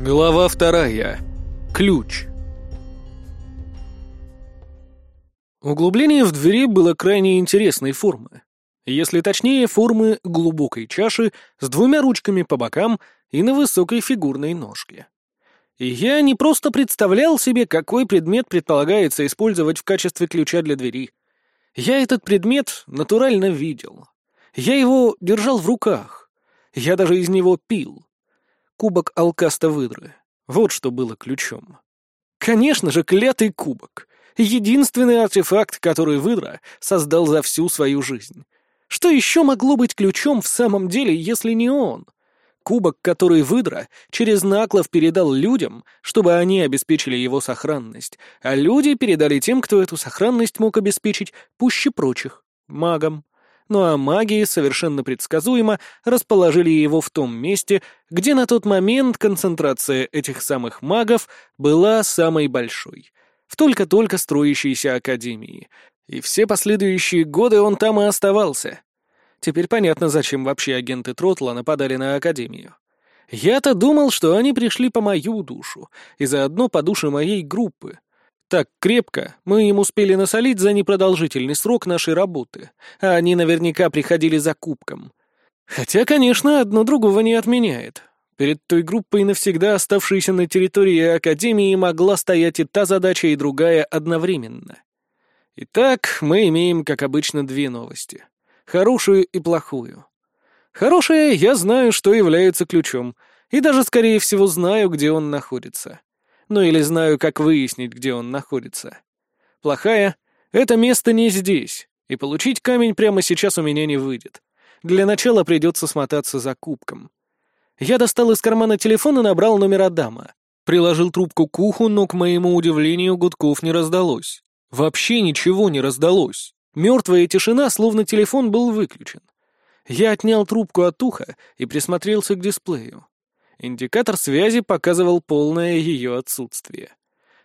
Глава вторая. Ключ. Углубление в двери было крайне интересной формы. Если точнее, формы глубокой чаши с двумя ручками по бокам и на высокой фигурной ножке. И я не просто представлял себе, какой предмет предполагается использовать в качестве ключа для двери. Я этот предмет натурально видел. Я его держал в руках. Я даже из него пил кубок алкаста выдры. Вот что было ключом. Конечно же, клятый кубок. Единственный артефакт, который выдра создал за всю свою жизнь. Что еще могло быть ключом в самом деле, если не он? Кубок, который выдра через наклов передал людям, чтобы они обеспечили его сохранность, а люди передали тем, кто эту сохранность мог обеспечить пуще прочих — магам ну а маги совершенно предсказуемо расположили его в том месте, где на тот момент концентрация этих самых магов была самой большой, в только-только строящейся академии, и все последующие годы он там и оставался. Теперь понятно, зачем вообще агенты Тротла нападали на академию. Я-то думал, что они пришли по мою душу и заодно по душе моей группы, так крепко мы им успели насолить за непродолжительный срок нашей работы, а они наверняка приходили за кубком. Хотя, конечно, одно другого не отменяет. Перед той группой, навсегда оставшейся на территории Академии, могла стоять и та задача, и другая одновременно. Итак, мы имеем, как обычно, две новости. Хорошую и плохую. Хорошая, я знаю, что является ключом, и даже, скорее всего, знаю, где он находится ну или знаю, как выяснить, где он находится. Плохая — это место не здесь, и получить камень прямо сейчас у меня не выйдет. Для начала придется смотаться за кубком. Я достал из кармана телефон и набрал номер Адама. Приложил трубку к уху, но, к моему удивлению, гудков не раздалось. Вообще ничего не раздалось. Мертвая тишина, словно телефон был выключен. Я отнял трубку от уха и присмотрелся к дисплею. Индикатор связи показывал полное ее отсутствие.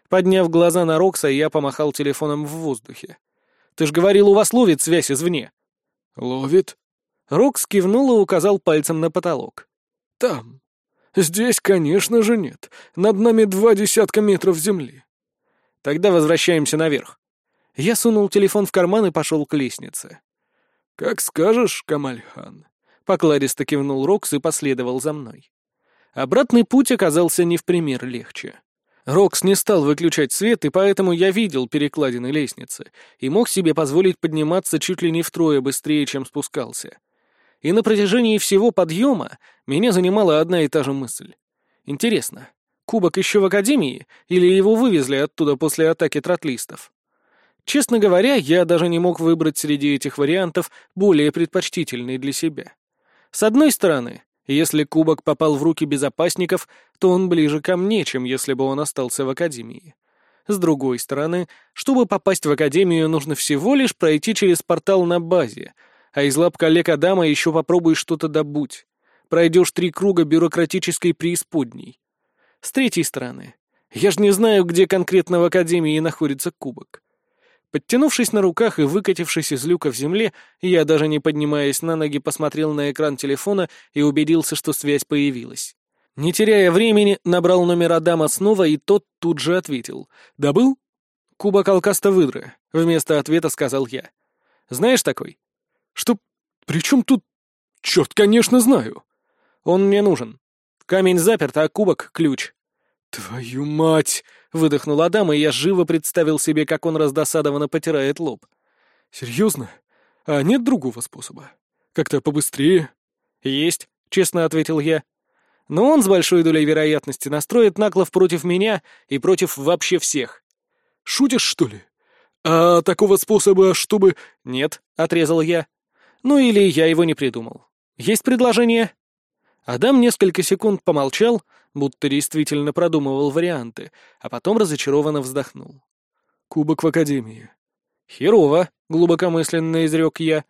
Подняв глаза на Рокса, я помахал телефоном в воздухе. «Ты ж говорил, у вас ловит связь извне». «Ловит?» Рокс кивнул и указал пальцем на потолок. «Там. Здесь, конечно же, нет. Над нами два десятка метров земли». «Тогда возвращаемся наверх». Я сунул телефон в карман и пошел к лестнице. «Как скажешь, Камальхан», — покладисто кивнул Рокс и последовал за мной. Обратный путь оказался не в пример легче. Рокс не стал выключать свет, и поэтому я видел перекладины лестницы и мог себе позволить подниматься чуть ли не втрое быстрее, чем спускался. И на протяжении всего подъема меня занимала одна и та же мысль. Интересно, кубок еще в Академии или его вывезли оттуда после атаки тротлистов? Честно говоря, я даже не мог выбрать среди этих вариантов более предпочтительный для себя. С одной стороны, если кубок попал в руки безопасников, то он ближе ко мне, чем если бы он остался в Академии. С другой стороны, чтобы попасть в Академию, нужно всего лишь пройти через портал на базе, а из лап коллег Адама еще попробуй что-то добудь. Пройдешь три круга бюрократической преисподней. С третьей стороны, я же не знаю, где конкретно в Академии находится кубок. Подтянувшись на руках и выкатившись из люка в земле, я, даже не поднимаясь на ноги, посмотрел на экран телефона и убедился, что связь появилась. Не теряя времени, набрал номер Адама снова, и тот тут же ответил. «Добыл?» «Кубок алкаста выдры», — вместо ответа сказал я. «Знаешь такой?» «Что? При чем тут...» «Черт, конечно, знаю!» «Он мне нужен. Камень заперт, а кубок — ключ». «Твою мать!» — выдохнул Адам, и я живо представил себе, как он раздосадованно потирает лоб. «Серьезно? А нет другого способа? Как-то побыстрее?» «Есть», — честно ответил я. «Но он с большой долей вероятности настроит наклов против меня и против вообще всех». «Шутишь, что ли? А такого способа, чтобы...» «Нет», — отрезал я. «Ну или я его не придумал. Есть предложение?» Адам несколько секунд помолчал, будто действительно продумывал варианты, а потом разочарованно вздохнул. «Кубок в Академии». «Херово», — глубокомысленно изрек я.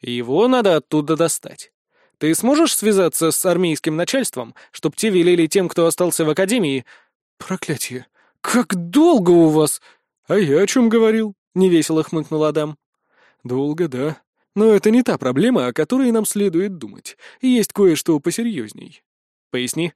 «Его надо оттуда достать. Ты сможешь связаться с армейским начальством, чтоб те велели тем, кто остался в Академии...» «Проклятие! Как долго у вас...» «А я о чем говорил?» — невесело хмыкнул Адам. «Долго, да. Но это не та проблема, о которой нам следует думать. Есть кое-что посерьезней». «Поясни».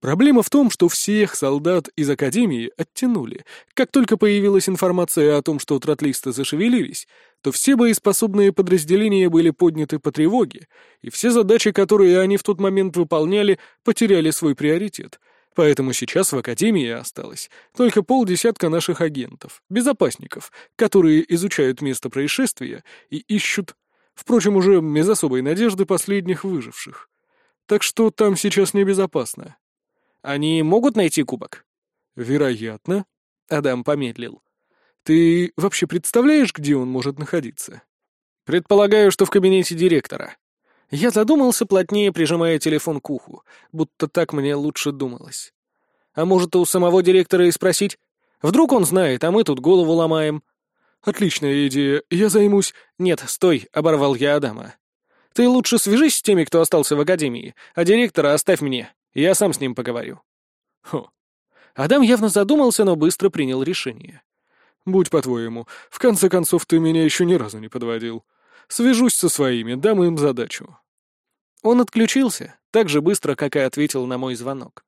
Проблема в том, что всех солдат из Академии оттянули. Как только появилась информация о том, что тротлисты зашевелились, то все боеспособные подразделения были подняты по тревоге, и все задачи, которые они в тот момент выполняли, потеряли свой приоритет. Поэтому сейчас в Академии осталось только полдесятка наших агентов, безопасников, которые изучают место происшествия и ищут, впрочем, уже без особой надежды последних выживших. Так что там сейчас небезопасно. Они могут найти кубок? Вероятно. Адам помедлил. Ты вообще представляешь, где он может находиться? Предполагаю, что в кабинете директора. Я задумался, плотнее прижимая телефон к уху, будто так мне лучше думалось. А может, у самого директора и спросить? Вдруг он знает, а мы тут голову ломаем. Отличная идея, я займусь... Нет, стой, оборвал я Адама. Ты лучше свяжись с теми, кто остался в академии, а директора оставь мне. Я сам с ним поговорю». Хо. Адам явно задумался, но быстро принял решение. «Будь по-твоему, в конце концов ты меня еще ни разу не подводил. Свяжусь со своими, дам им задачу». Он отключился, так же быстро, как и ответил на мой звонок.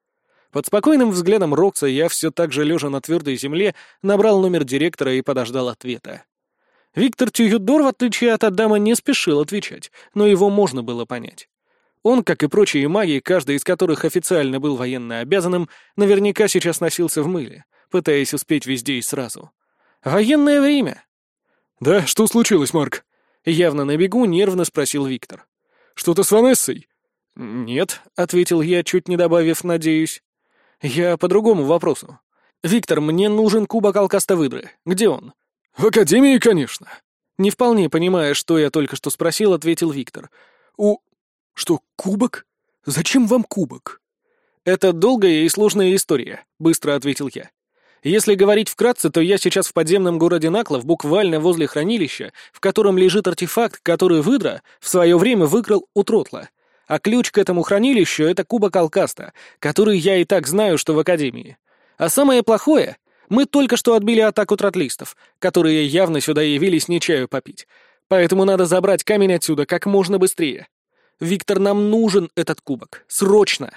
Под спокойным взглядом Рокса я все так же лежа на твердой земле набрал номер директора и подождал ответа. Виктор Тююдор, в отличие от Адама, не спешил отвечать, но его можно было понять. Он, как и прочие маги, каждый из которых официально был военно обязанным, наверняка сейчас носился в мыле, пытаясь успеть везде и сразу. Военное время. «Да, что случилось, Марк?» Явно на бегу нервно спросил Виктор. «Что-то с Ванессой?» «Нет», — ответил я, чуть не добавив «надеюсь». «Я по другому вопросу. Виктор, мне нужен кубок алкаста выдры. Где он?» «В академии, конечно». Не вполне понимая, что я только что спросил, ответил Виктор. «У... «Что, кубок? Зачем вам кубок?» «Это долгая и сложная история», — быстро ответил я. «Если говорить вкратце, то я сейчас в подземном городе Наклов, буквально возле хранилища, в котором лежит артефакт, который выдра в свое время выкрал у Тротла. А ключ к этому хранилищу — это кубок Алкаста, который я и так знаю, что в Академии. А самое плохое — мы только что отбили атаку тротлистов, которые явно сюда явились не чаю попить. Поэтому надо забрать камень отсюда как можно быстрее. Виктор, нам нужен этот кубок. Срочно!»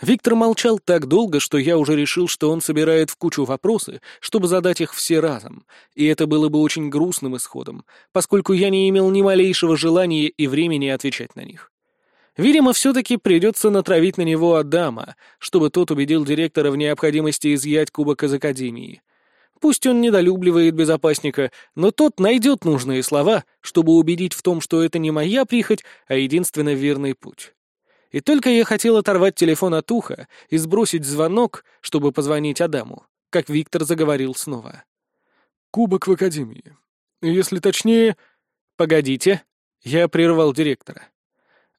Виктор молчал так долго, что я уже решил, что он собирает в кучу вопросы, чтобы задать их все разом, и это было бы очень грустным исходом, поскольку я не имел ни малейшего желания и времени отвечать на них. Видимо, все-таки придется натравить на него Адама, чтобы тот убедил директора в необходимости изъять кубок из Академии. Пусть он недолюбливает безопасника, но тот найдет нужные слова, чтобы убедить в том, что это не моя прихоть, а единственно верный путь. И только я хотел оторвать телефон от уха и сбросить звонок, чтобы позвонить Адаму, как Виктор заговорил снова. «Кубок в Академии. Если точнее...» «Погодите», — я прервал директора.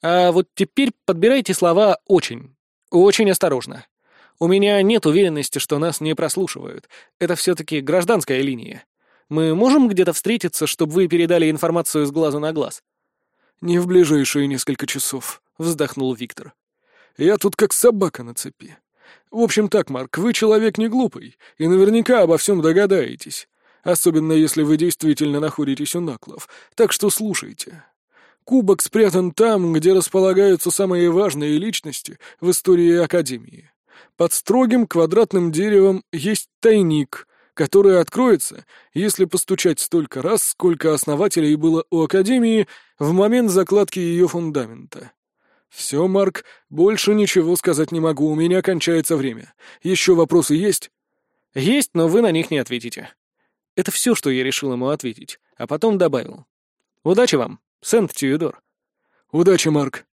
«А вот теперь подбирайте слова очень, очень осторожно. У меня нет уверенности, что нас не прослушивают. Это все-таки гражданская линия. Мы можем где-то встретиться, чтобы вы передали информацию с глазу на глаз?» «Не в ближайшие несколько часов», — вздохнул Виктор. «Я тут как собака на цепи. В общем так, Марк, вы человек не глупый, и наверняка обо всем догадаетесь, особенно если вы действительно находитесь у Наклов, так что слушайте. Кубок спрятан там, где располагаются самые важные личности в истории Академии. Под строгим квадратным деревом есть тайник, который откроется, если постучать столько раз, сколько основателей было у Академии в момент закладки ее фундамента. Все, Марк, больше ничего сказать не могу, у меня кончается время. Еще вопросы есть? Есть, но вы на них не ответите. Это все, что я решил ему ответить, а потом добавил. Удачи вам, Сент-Тюдор. Удачи, Марк.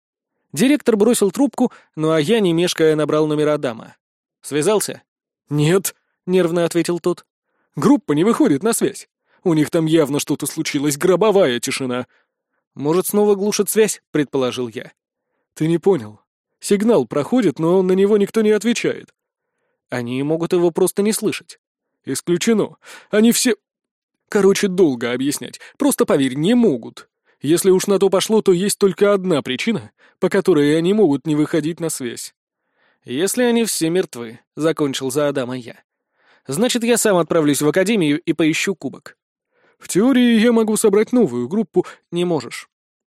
Директор бросил трубку, ну а я, не мешкая, набрал номера дама. «Связался?» «Нет», — нервно ответил тот. «Группа не выходит на связь. У них там явно что-то случилось, гробовая тишина». «Может, снова глушит связь?» — предположил я. «Ты не понял. Сигнал проходит, но на него никто не отвечает». «Они могут его просто не слышать». «Исключено. Они все...» «Короче, долго объяснять. Просто поверь, не могут. Если уж на то пошло, то есть только одна причина, по которой они могут не выходить на связь. Если они все мертвы, — закончил за Адама я. Значит, я сам отправлюсь в академию и поищу кубок. В теории я могу собрать новую группу. Не можешь.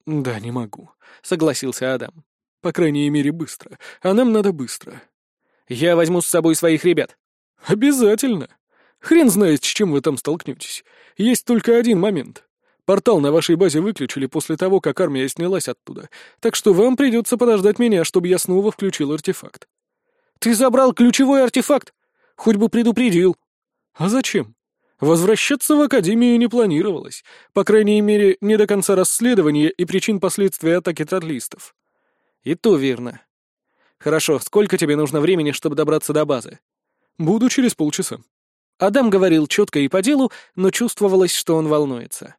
Да, не могу, — согласился Адам. По крайней мере, быстро. А нам надо быстро. Я возьму с собой своих ребят». «Обязательно. Хрен знает, с чем вы там столкнетесь. Есть только один момент. Портал на вашей базе выключили после того, как армия снялась оттуда, так что вам придется подождать меня, чтобы я снова включил артефакт». «Ты забрал ключевой артефакт? Хоть бы предупредил». «А зачем? Возвращаться в Академию не планировалось, по крайней мере, не до конца расследования и причин последствий атаки тадлистов». «И то верно. Хорошо, сколько тебе нужно времени, чтобы добраться до базы?» «Буду через полчаса». Адам говорил четко и по делу, но чувствовалось, что он волнуется.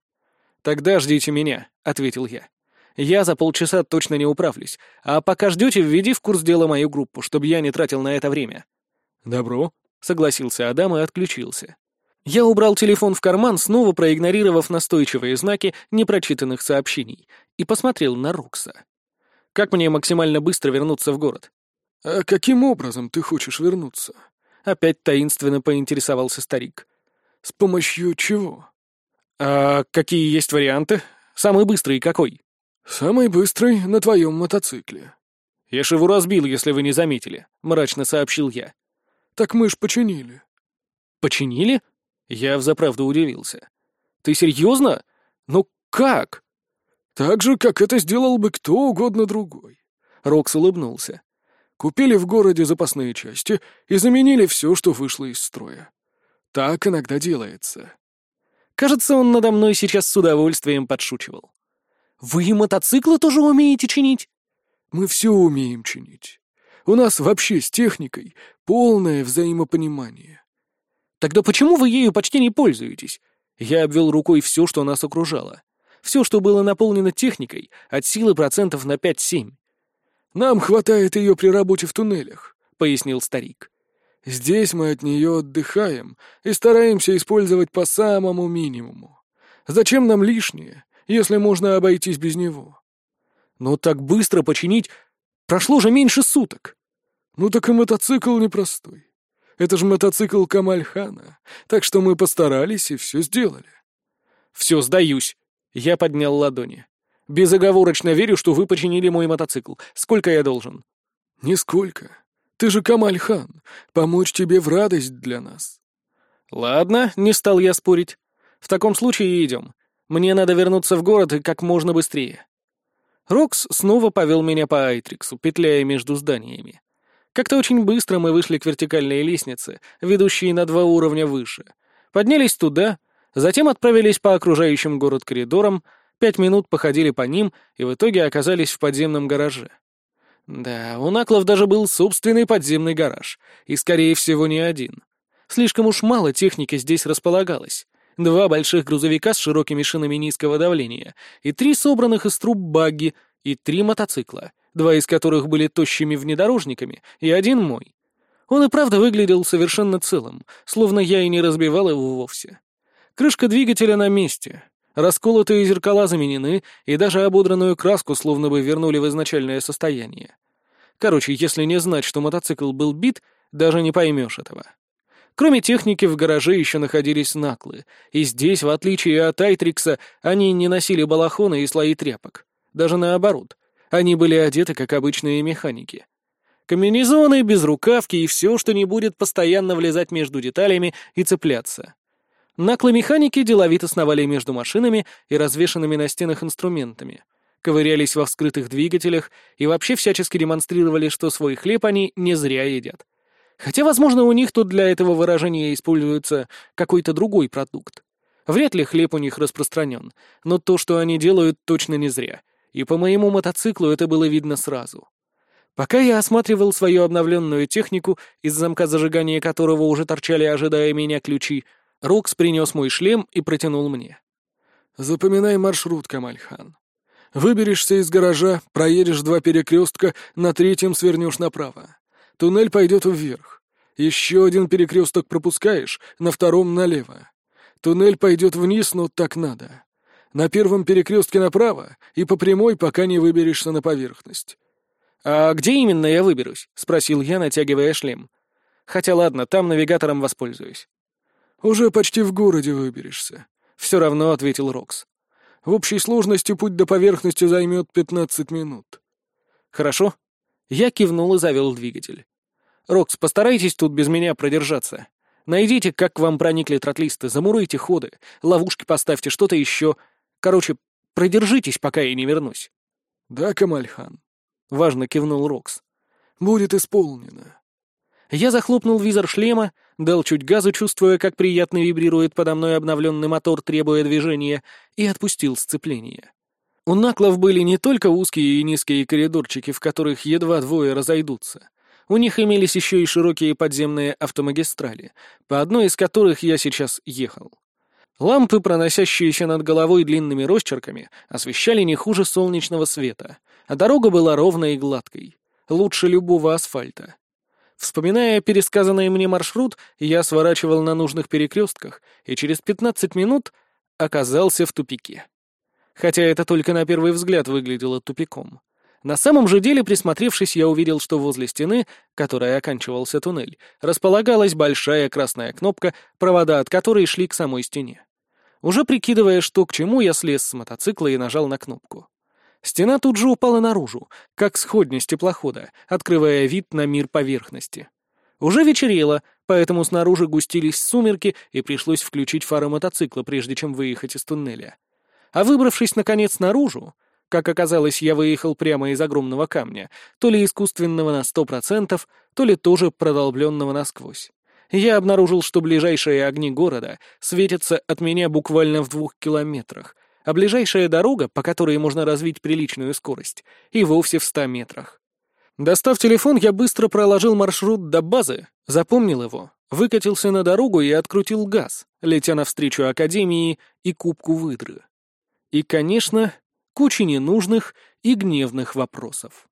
«Тогда ждите меня», — ответил я. «Я за полчаса точно не управлюсь, а пока ждете, введи в курс дела мою группу, чтобы я не тратил на это время». «Добро», — согласился Адам и отключился. Я убрал телефон в карман, снова проигнорировав настойчивые знаки непрочитанных сообщений, и посмотрел на Рокса. «Как мне максимально быстро вернуться в город?» «А каким образом ты хочешь вернуться?» Опять таинственно поинтересовался старик. «С помощью чего?» «А какие есть варианты? Самый быстрый какой?» «Самый быстрый на твоем мотоцикле». «Я ж его разбил, если вы не заметили», — мрачно сообщил я. «Так мы ж починили». «Починили?» Я взаправду удивился. «Ты серьезно? Ну как?» «Так же, как это сделал бы кто угодно другой». Рокс улыбнулся. «Купили в городе запасные части и заменили все, что вышло из строя. Так иногда делается». Кажется, он надо мной сейчас с удовольствием подшучивал. «Вы мотоциклы тоже умеете чинить?» «Мы все умеем чинить. У нас вообще с техникой полное взаимопонимание». «Тогда почему вы ею почти не пользуетесь?» Я обвел рукой все, что нас окружало. Все, что было наполнено техникой, от силы процентов на 5-7. «Нам хватает ее при работе в туннелях», — пояснил старик. Здесь мы от нее отдыхаем и стараемся использовать по самому минимуму. Зачем нам лишнее, если можно обойтись без него? Но так быстро починить прошло же меньше суток. Ну так и мотоцикл непростой. Это же мотоцикл Камальхана, так что мы постарались и все сделали. Все, сдаюсь. Я поднял ладони. Безоговорочно верю, что вы починили мой мотоцикл. Сколько я должен? Нисколько. Ты же Камаль-хан. Помочь тебе в радость для нас». «Ладно, не стал я спорить. В таком случае идем. Мне надо вернуться в город и как можно быстрее». Рокс снова повел меня по Айтриксу, петляя между зданиями. Как-то очень быстро мы вышли к вертикальной лестнице, ведущей на два уровня выше. Поднялись туда, затем отправились по окружающим город коридорам, пять минут походили по ним и в итоге оказались в подземном гараже. Да, у Наклов даже был собственный подземный гараж, и, скорее всего, не один. Слишком уж мало техники здесь располагалось. Два больших грузовика с широкими шинами низкого давления, и три собранных из труб багги, и три мотоцикла, два из которых были тощими внедорожниками, и один мой. Он и правда выглядел совершенно целым, словно я и не разбивал его вовсе. Крышка двигателя на месте, Расколотые зеркала заменены, и даже ободранную краску словно бы вернули в изначальное состояние. Короче, если не знать, что мотоцикл был бит, даже не поймешь этого. Кроме техники, в гараже еще находились наклы, и здесь, в отличие от Айтрикса, они не носили балахоны и слои тряпок. Даже наоборот, они были одеты, как обычные механики. Комбинезоны, безрукавки и все, что не будет постоянно влезать между деталями и цепляться. Наклы-механики деловито сновали между машинами и развешанными на стенах инструментами, ковырялись во вскрытых двигателях и вообще всячески демонстрировали, что свой хлеб они не зря едят. Хотя, возможно, у них тут для этого выражения используется какой-то другой продукт. Вряд ли хлеб у них распространен, но то, что они делают, точно не зря. И по моему мотоциклу это было видно сразу. Пока я осматривал свою обновленную технику, из замка зажигания которого уже торчали, ожидая меня, ключи, Рокс принес мой шлем и протянул мне. «Запоминай маршрут, Камальхан. Выберешься из гаража, проедешь два перекрестка, на третьем свернешь направо. Туннель пойдет вверх. Еще один перекресток пропускаешь, на втором налево. Туннель пойдет вниз, но так надо. На первом перекрестке направо и по прямой, пока не выберешься на поверхность. «А где именно я выберусь?» — спросил я, натягивая шлем. «Хотя ладно, там навигатором воспользуюсь». «Уже почти в городе выберешься», — все равно ответил Рокс. «В общей сложности путь до поверхности займет пятнадцать минут». «Хорошо». Я кивнул и завел двигатель. Рокс, постарайтесь тут без меня продержаться. Найдите, как к вам проникли тротлисты, замуруйте ходы, ловушки поставьте, что-то еще. Короче, продержитесь, пока я не вернусь». «Да, Камальхан», — важно кивнул Рокс. «Будет исполнено». Я захлопнул визор шлема, дал чуть газу, чувствуя, как приятно вибрирует подо мной обновленный мотор, требуя движения, и отпустил сцепление. У наклов были не только узкие и низкие коридорчики, в которых едва двое разойдутся. У них имелись еще и широкие подземные автомагистрали, по одной из которых я сейчас ехал. Лампы, проносящиеся над головой длинными росчерками, освещали не хуже солнечного света, а дорога была ровной и гладкой, лучше любого асфальта. Вспоминая пересказанный мне маршрут, я сворачивал на нужных перекрестках и через 15 минут оказался в тупике. Хотя это только на первый взгляд выглядело тупиком. На самом же деле, присмотревшись, я увидел, что возле стены, которой оканчивался туннель, располагалась большая красная кнопка, провода от которой шли к самой стене. Уже прикидывая, что к чему, я слез с мотоцикла и нажал на кнопку. Стена тут же упала наружу, как сходня теплохода, открывая вид на мир поверхности. Уже вечерело, поэтому снаружи густились сумерки, и пришлось включить фары мотоцикла, прежде чем выехать из туннеля. А выбравшись, наконец, наружу, как оказалось, я выехал прямо из огромного камня, то ли искусственного на сто процентов, то ли тоже продолбленного насквозь. Я обнаружил, что ближайшие огни города светятся от меня буквально в двух километрах, а ближайшая дорога, по которой можно развить приличную скорость, и вовсе в ста метрах. Достав телефон, я быстро проложил маршрут до базы, запомнил его, выкатился на дорогу и открутил газ, летя навстречу Академии и Кубку Выдры. И, конечно, куча ненужных и гневных вопросов.